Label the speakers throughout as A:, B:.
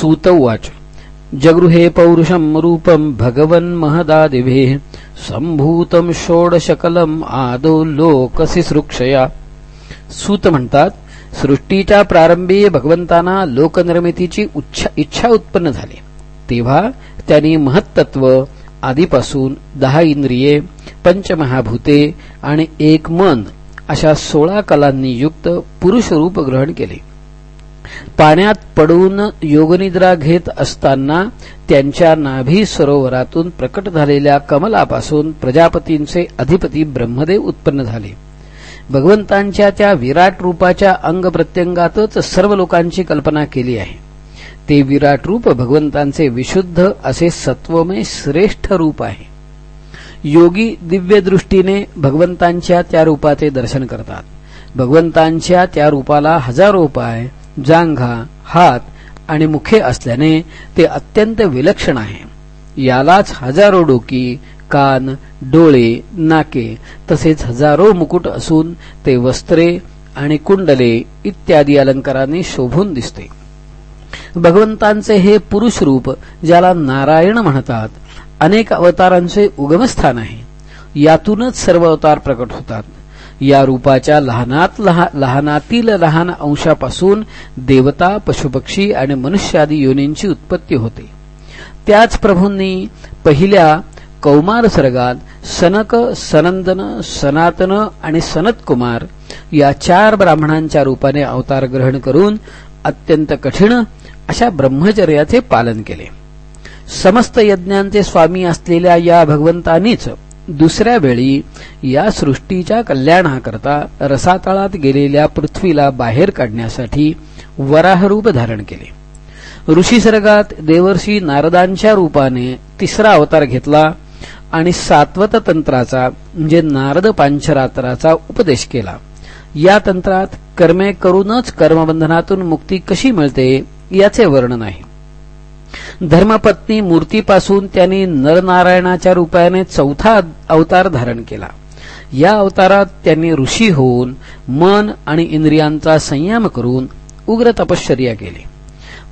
A: सूत उवाच जगृहे पौरुषम रूपम भगवन् महदादिभे संभूतम षोडशकलम आदो लोकसी सृक्षया। सूत म्हणतात सृष्टीच्या प्रारंभी भगवंतांना लोकनिर्मितीची इच्छा उत्पन्न झाली. तेव्हा त्यांनी महत्त्व आधीपासून दहा इंद्रिये पंचमहाभूते आणि एक मन अशा सोळा कलांनी युक्त पुरुषरूप ग्रहण केले. पाण्यात पडून योगनिद्रा घेत असताना त्यांच्या नाभी सरोवरातून प्रकट झालेल्या कमलापासून प्रजापतींचे अधिपती ब्रह्मदेव उत्पन्न झाले. भगवंतांच्या त्या विराट रूपाच्या अंग प्रत्यंगातच सर्व लोकांची कल्पना केली आहे. ते विराट रूप भगवंतांचे विशुद्ध असे सत्वमय श्रेष्ठ रूप आहे. योगी दिव्य दृष्टीने भगवंतांच्या त्या रूपाचे दर्शन करतात. भगवंतांच्या त्या रूपाला हजारो उपाय जांघा हात आणि मुखे असल्याने ते अत्यंत विलक्षण आहे. यालाच हजारो डोकी कान डोळे नाके तसेच हजारो मुकुट असून ते वस्त्रे आणि कुंडले इत्यादी अलंकारांनी शोभून दिसते. भगवंतांचे हे पुरुष रूप ज्याला नारायण म्हणतात अनेक अवतारांचे उगमस्थान आहे. यातूनच सर्व अवतार प्रकट होतात. या रूपाच्या लहानात लहानातील लहान अंशापासून देवता पशुपक्षी आणि मनुष्यादी योनींची उत्पत्ती होते. त्याच प्रभूंनी पहिल्या कौमार सर्गात सनक सनंदन सनातन आणि सनतकुमार या चार ब्राह्मणांच्या रूपाने अवतार ग्रहण करून अत्यंत कठीण अशा ब्रह्मचर्याचे पालन केले. समस्त यज्ञांचे स्वामी असलेल्या या भगवंतानीच दुसऱ्या वेळी या सृष्टीच्या कल्याणाकरता रसातळात गेलेल्या पृथ्वीला बाहेर काढण्यासाठी वराहरूप धारण केले. ऋषी सर्गात देवर्षी नारदांच्या रूपाने तिसरा अवतार घेतला आणि सात्वत तंत्राचा म्हणजे नारद पांचरात्राचा उपदेश केला. या तंत्रात कर्मे करूनच कर्मबंधनातून मुक्ती कशी मिळते याचे वर्णन आहे. धर्मपत्नी मूर्तीपासून त्यांनी नरनारायणाच्या रूपाने चौथा अवतार धारण केला. या अवतारात त्यांनी ऋषी होऊन मन आणि इंद्रियांचा संयम करून उग्र तपश्चर्या केली.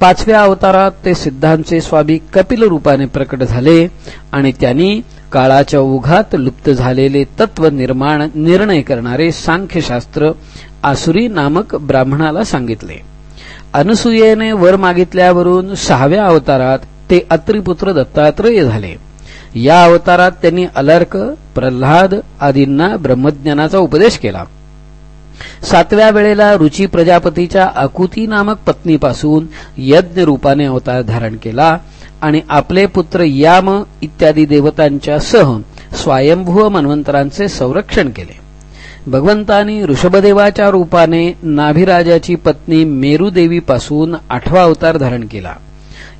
A: पाचव्या अवतारात ते सिद्धांचे स्वामी कपिल रूपाने प्रकट झाले आणि त्यांनी काळाच्या ओघात लुप्त झालेले तत्व निर्माण निर्णय करणारे सांख्यशास्त्र आसुरी नामक ब्राह्मणाला सांगितले. अनुसूयेने वर मागितल्यावरून सहाव्या अवतारात ते अत्रिपुत्र दत्तात्रय झाले. या अवतारात त्यांनी अलर्क प्रल्हाद आदींना ब्रह्मज्ञानाचा उपदेश केला. सातव्या वेळेला रुची प्रजापतीच्या अकुती नामक पत्नीपासून यज्ञ रूपाने अवतार धारण केला आणि आपले पुत्र याम इत्यादी देवतांच्या सह स्वयंभू मन्वंतरांचे संरक्षण केले. भगवंतानी ऋषभदेवाच्या रूपाने नाभिराजाची पत्नी मेरुदेवीपासून आठवा अवतार धारण केला.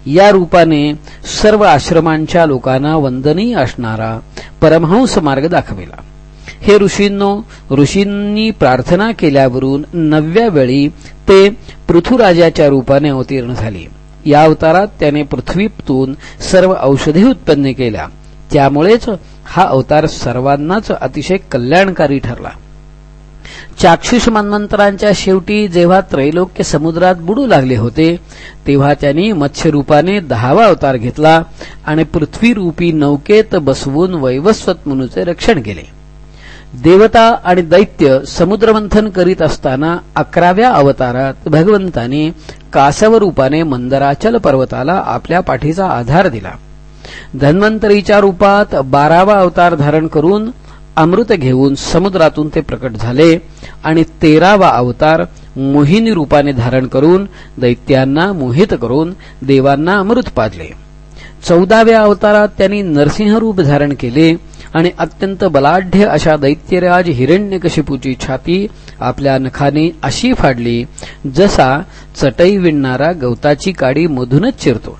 A: या रूपाने सर्व आश्रमांच्या लोकांना वंदनीय असणारा परमहंस मार्ग दाखविला. हे ऋषींनो ऋषींनी प्रार्थना केल्यावरून नवव्या वेळी ते पृथुराजाच्या रूपाने अवतीर्ण झाले. या अवतारात त्याने पृथ्वीतून सर्व औषधी उत्पन्न केल्या. त्यामुळेच हा अवतार सर्वांनाच अतिशय कल्याणकारी ठरला. चाक्षुष मन्वंतरांच्या शेवटी जेव्हा त्रैलोक्य समुद्रात बुडू लागले होते तेव्हा त्यांनी मत्स्यरूपाने दहावा अवतार घेतला आणि पृथ्वीरूपी नौकेत बसवून वैवस्वत मनूचे रक्षण केले. देवता आणि दैत्य समुद्रमंथन करीत असताना अकराव्या अवतारात भगवंताने कासवरूपाने मंदराचल पर्वताला आपल्या पाठीचा आधार दिला. धन्वंतरीच्या रूपात बारावा अवतार धारण करून अमृत घेऊन समुद्रातून ते प्रकट झाले आणि तेरावा अवतार मोहिनी रूपाने धारण करून दैत्यांना मोहित करून देवांना अमृत पाजले. चौदाव्या अवतारात त्यांनी नरसिंह रूप धारण केले आणि अत्यंत बलाढ्य अशा दैत्यराज हिरण्यकशिपूची छाती आपल्या नखाने अशी फाडली जसा चटई विणणारा गवताची काडी मधूनच चिरतो.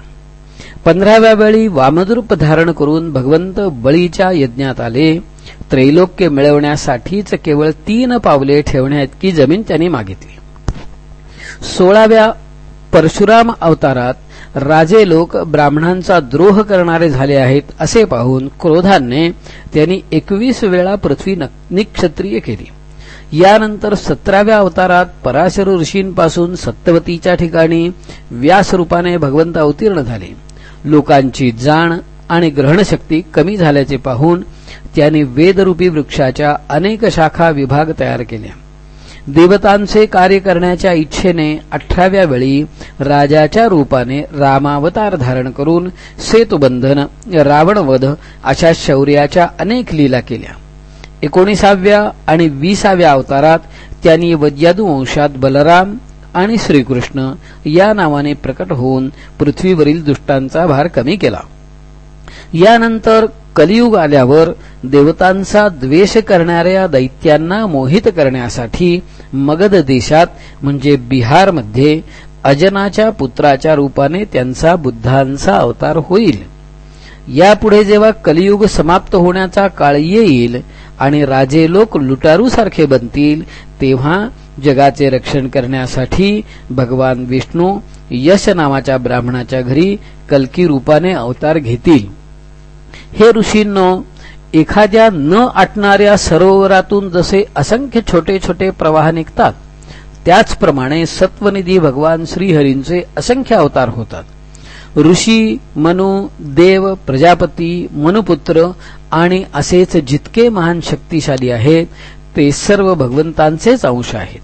A: पंधराव्या वेळी वामद्रूप धारण करून भगवंत बळीच्या यज्ञात आले. त्रैलोक्य मिळवण्यासाठीच केवळ तीन पावले ठेवण्याइतकी जमीन त्यांनी मागितली. सोळाव्या परशुराम अवतारात राजे लोक ब्राह्मणांचा द्रोह करणारे झाले आहेत असे पाहून क्रोधाने त्यांनी एकवीस वेळा पृथ्वी निक्षत्रिय केली. यानंतर सतराव्या अवतारात पराशर ऋषींपासून सत्यवतीच्या ठिकाणी व्यास रूपाने भगवंत अवतीर्ण झाले. लोकांची जाण आणि ग्रहणशक्ती कमी झाल्याचे पाहून त्यांनी वेदरूपी वृक्षाच्या अनेक शाखा विभाग तयार केल्या देवतांचे कार्य करण्याच्या इच्छेने अठराव्या वेळी राजाच्या रूपाने रामावतार धारण करून सेतुबंधन रावणवध अशा शौर्याच्या अनेक लीला केल्या. एकोणीसाव्या आणि विसाव्या अवतारात त्यांनी वंशात बलराम आणि श्रीकृष्ण या नावाने प्रकट होऊन पृथ्वीवरील दुष्टांचा भार कमी केला. यानंतर कलियुग आल्यावर देवतांचा द्वेष करणाऱ्या दैत्यांना मोहित करण्यासाठी मगध देशात म्हणजे बिहारमध्ये अजनाच्या पुत्राच्या रूपाने त्यांचा बुद्धांचा अवतार होईल. यापुढे जेव्हा कलियुग समाप्त होण्याचा काळ येईल आणि राजे लोक लुटारूसारखे बनतील तेव्हा जगाचे रक्षण करण्यासाठी भगवान विष्णू यश नावाच्या ब्राह्मणाच्या घरी कलकी रूपाने अवतार घेतील. हे ऋषींनो एखाद्या न आटणाऱ्या सरोवरातून जसे असंख्य छोटे छोटे प्रवाह निघतात त्याचप्रमाणे सत्वनिधी भगवान श्रीहरींचे असंख्य अवतार होतात. ऋषी मनु देव प्रजापती मनुपुत्र आणि असेच जितके महान शक्तिशाली आहेत ते सर्व भगवंतांचेच अंश आहेत.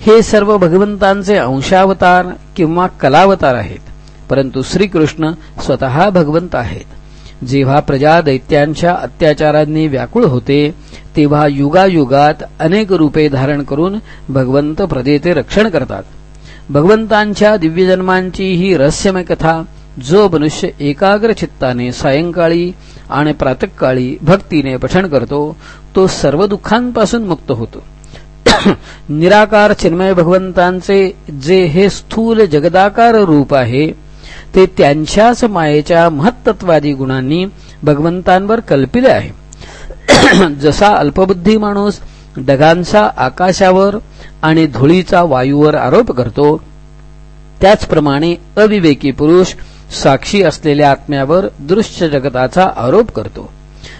A: हे सर्व भगवंतांचे अंशावतार किंवा कलावतार आहेत परंतु श्रीकृष्ण स्वतः भगवंत आहेत. जेव्हा प्रजा दैत्यांच्या अत्याचारांनी व्याकुळ होते तेव्हा युगायुगात अनेक रूपे धारण करून भगवंत प्रजेचे रक्षण करतात. भगवंतांच्या दिव्यजन्मांची ही रहस्यमय कथा जो मनुष्य एकाग्र चित्ताने सायंकाळी आणि प्रातकाळी भक्तीने पठण करतो तो सर्व दुःखांपासून मुक्त होतो. निराकार चिन्मय भगवंतांचे जे हे स्थूल जगदाकार रूप आहे ते त्यांच्याच मायेच्या महत्त्वादी गुणांनी भगवंतांवर कल्पिले आहे. जसा अल्पबुद्धी माणूस डगांचा आकाशावर आणि धुळीचा वायूवर आरोप करतो त्याचप्रमाणे अविवेकी पुरुष साक्षी असलेल्या आत्म्यावर दृश्य जगताचा आरोप करतो.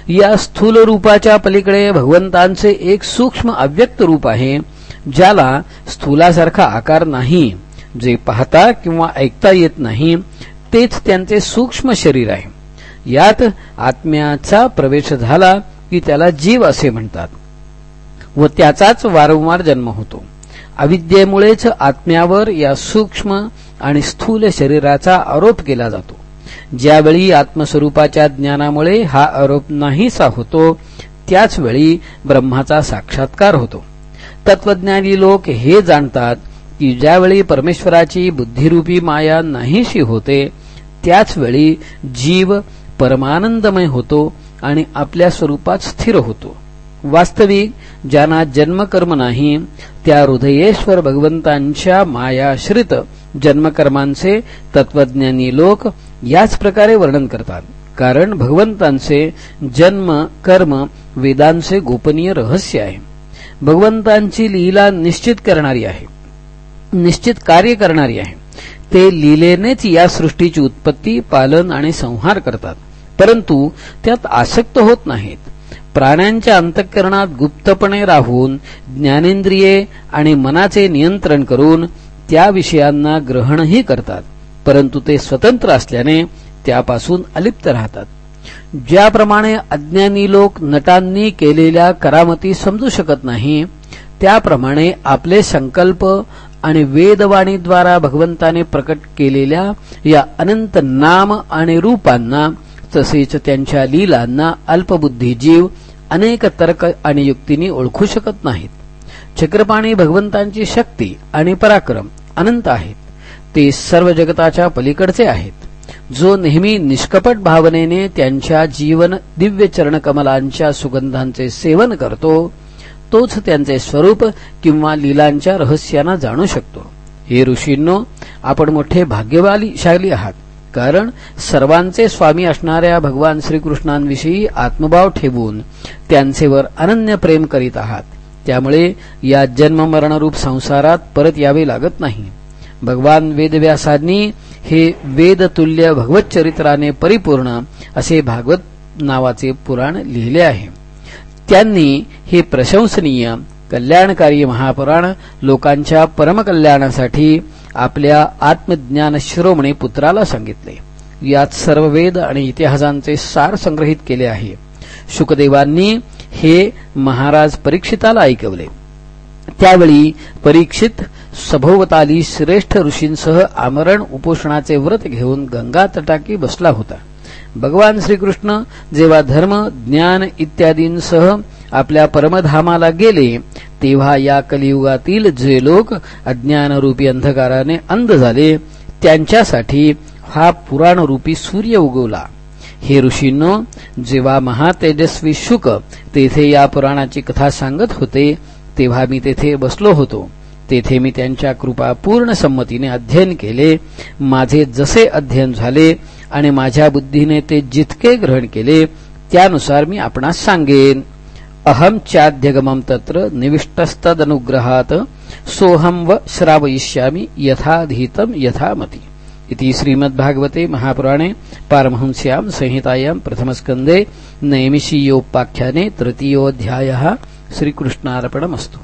A: या स्थूल रूपाच्या पलीकडे भगवंतांचे एक सूक्ष्म अव्यक्त रूप आहे ज्याला स्थूलासारखा आकार नाही. जे पाहता किंवा ऐकता येत नाही तेच त्यांचे सूक्ष्म शरीर आहे. यात आत्म्याचा प्रवेश झाला की त्याला जीव असे म्हणतात व त्याचाच वारंवार जन्म होतो. अविद्येमुळेच आत्म्यावर या सूक्ष्म आणि स्थूल शरीराचा आरोप केला जातो. ज्यावेळी आत्मस्वरूपाच्या ज्ञानामुळे हा आरोप नाहीसा होतो त्याच वेळी ब्रह्माचा साक्षात्कार होतो. तत्वज्ञानी लोक हे जाणतात की ज्यावेळी परमेश्वराची बुद्धिरूपी माया नाहीशी होते त्याचवेळी जीव परमानंदमय होतो आणि आपल्या स्वरूपात स्थिर होतो. वास्तविक ज्यांना जन्मकर्म नाही त्या हृदयेश्वर भगवंतांच्या मायाश्रित जन्मकर्मांचे तत्वज्ञानी लोक याच प्रकारे वर्णन करतात. कारण भगवंतांचे जन्म कर्म वेदांचे गोपनीय रहस्य आहे. भगवंतांची लीला निश्चित करणारी आहे. निश्चित कार्य करणारी आहे. ते लीलेनेच या सृष्टीची उत्पत्ती पालन आणि संहार करतात. परंतु त्यात आसक्त होत नाहीत. प्राण्यांच्या अंतःकरणात गुप्तपणे राहून ज्ञानेंद्रिये आणि मनाचे नियंत्रण करून त्या विषयांना ग्रहणही करतात. परंतु ते स्वतंत्र असल्याने त्यापासून अलिप्त राहतात. ज्याप्रमाणे अज्ञानी लोक नटांनी केलेल्या करामती समजू शकत नाही त्याप्रमाणे आपले संकल्प आणि वेदवाणीद्वारा भगवंताने प्रकट केलेल्या या अनंत नाम आणि रूपांना तसेच त्यांच्या लीलांना अल्पबुद्धी जीव अनेक तर्क आणि युक्तींनी ओळखू शकत नाहीत. चक्रपाणी भगवंतांची शक्ती आणि पराक्रम अनंत आहेत. ते सर्व जगताच्या पलीकडचे आहेत. जो नेहमी निष्कपट भावनेने त्यांच्या जीवन दिव्य चरणकमलांच्या सुगंधांचे सेवन करतो तोच त्यांचे स्वरूप किंवा लीलांच्या रहस्यांना जाणू शकतो. हे ऋषींनो आपण मोठे भाग्यवालीशाली आहात. कारण सर्वांचे स्वामी असणाऱ्या भगवान श्रीकृष्णांविषयी आत्मभाव ठेवून त्यांचेवर अनन्य प्रेम करीत आहात. त्यामुळे या जन्ममरणरूप संसारात परत यावे लागत नाही. भगवान वेदव्यासांनी हे वेदतुल्य भगवत चरित्राने परिपूर्ण असे भागवत नावाचे पुराण लिहिले आहे. त्यांनी हे प्रशंसनीय कल्याणकारी महापुराण लोकांच्या परमकल्याणासाठी आपल्या आत्मज्ञान शिरोमणी पुत्राला सांगितले. यात सर्व वेद आणि इतिहासांचे सार संग्रहित केले आहे. शुकदेवांनी हे महाराज परीक्षिताला ऐकवले. त्यावेळी परीक्षित सभोवताली श्रेष्ठ ऋषींसह आमरण उपोषणाचे व्रत घेऊन गंगा तटाकी बसला होता. भगवान श्रीकृष्ण जेव्हा धर्म ज्ञान इत्यादींसह आपल्या परमधामाला गेले तेव्हा या कलियुगातील जे लोक अज्ञानरूपी अंधकाराने अंध झाले त्यांच्यासाठी हा पुराणरूपी सूर्य उगवला. हे ऋषींनो जेव्हा महातेजस्वी शुक तेथे या पुराणाची कथा सांगत होते तेव्हा मी तेथे बसलो होतो. तेथे मी त्यांच्या कृपापूर्ण संमतीने अध्ययन केले. माझे जसे अध्ययन झाले आणि माझ्या बुद्धीने ते जितके ग्रहण केले त्यानुसार मी आपणास सांगेन. अहम चाद्यगमम तत्र निविष्टस्तदनुग्रहात सोहम व श्रावयिष्यामी यथाधीतम यथामती। इति श्रीमद्भागवते महापुराणे पारमहंस्यां संहितायां प्रथमस्कन्धे नैमिषीयोपाख्याने तृतीयोऽध्यायः श्रीकृष्णार्पणमस्तु।